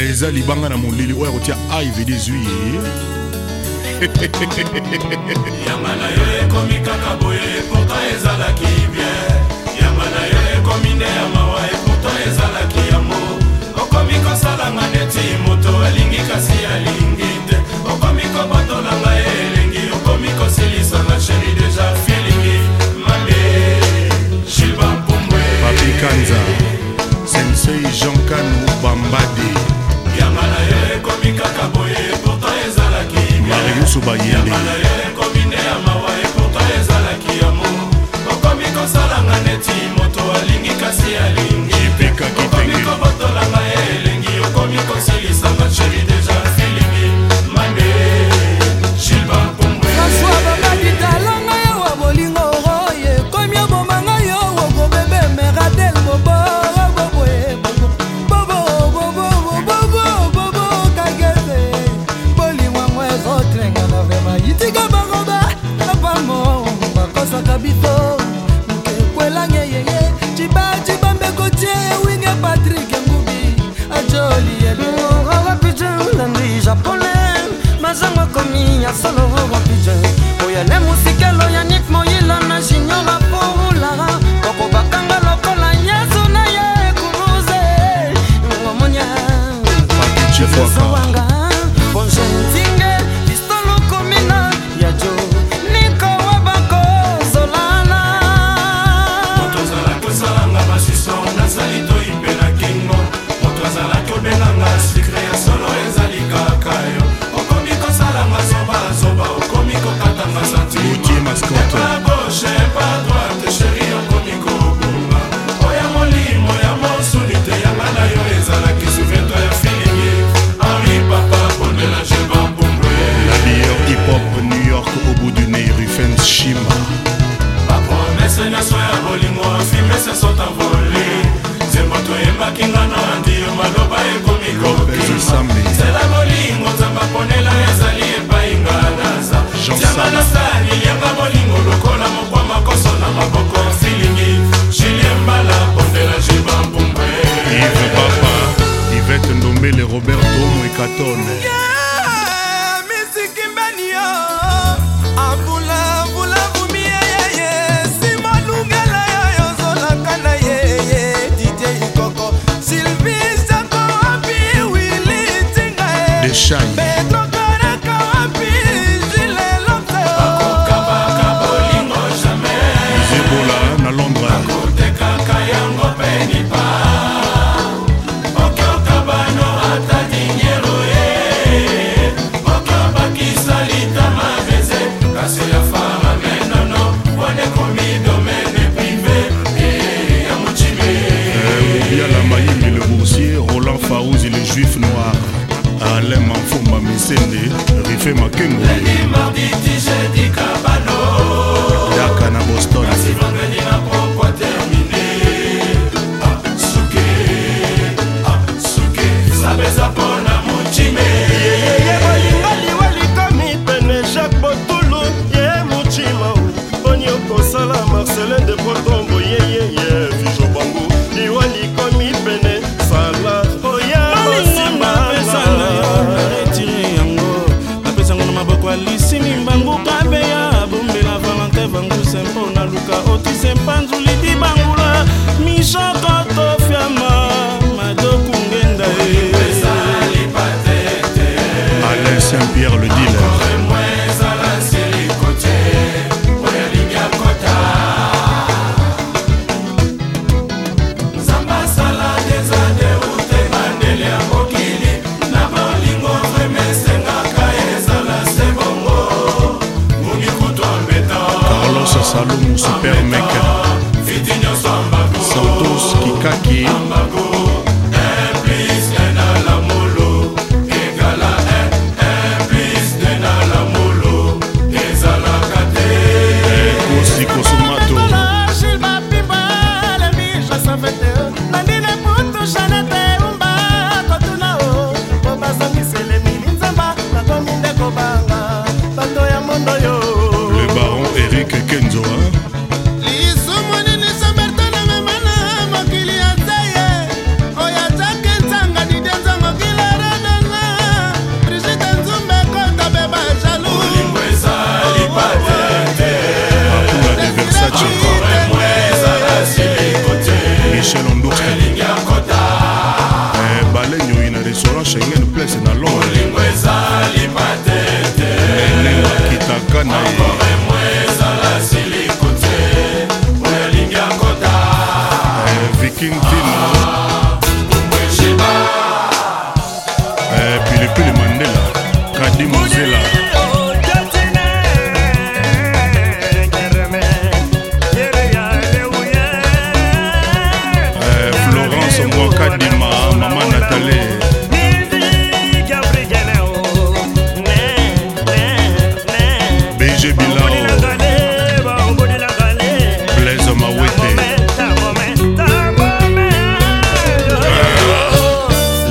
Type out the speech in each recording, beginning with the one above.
eza libanga na molili oyo akotia ivd zwi yamba na yo ekomi kaka boye epoka ezalaki bien yamba na yo ekomi nde ya mawa epoka ezalaki yamo okomi kosalanga neti Subayeli. bazwaka bito mkekwelanga yeye cibaciba mbeko tie winge patrik ngubi ajoli yebe orapije olandi japonais mazango komi ya solo orapije na yo ezalaki suvento ya filingi henri papa bondelange bambongwe la meilleure hip-hop new york au bout du nez rufens shima bapromese nyonso ya bolingo fimese sotamvoli zembo toyembaki ngano andiyo maloba ekomi koki shine. Seigneur,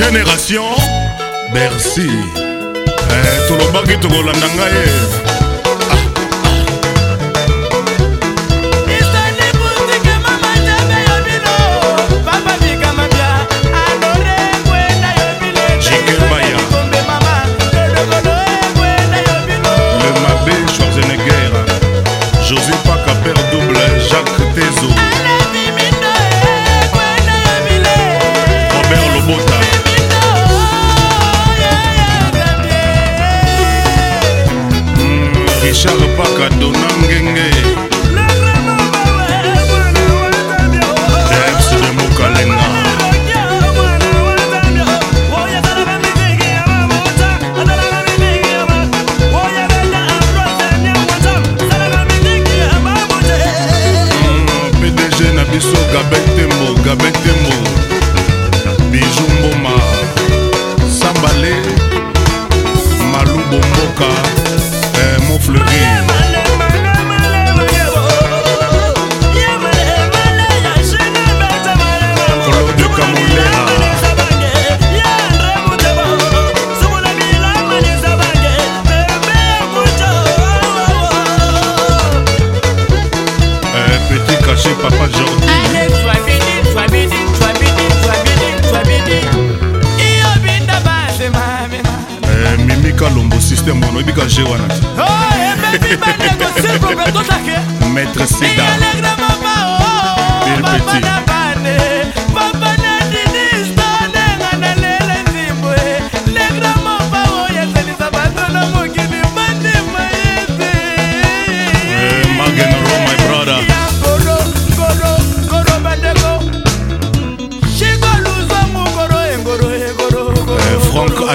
génération bercy eh, tolobaki tokolanda ngai richard paka dona ngenge caché papa Jordi eh, mimi kalombo systeme wana oyebika je wana te maître seda oh, oh, oh, il petit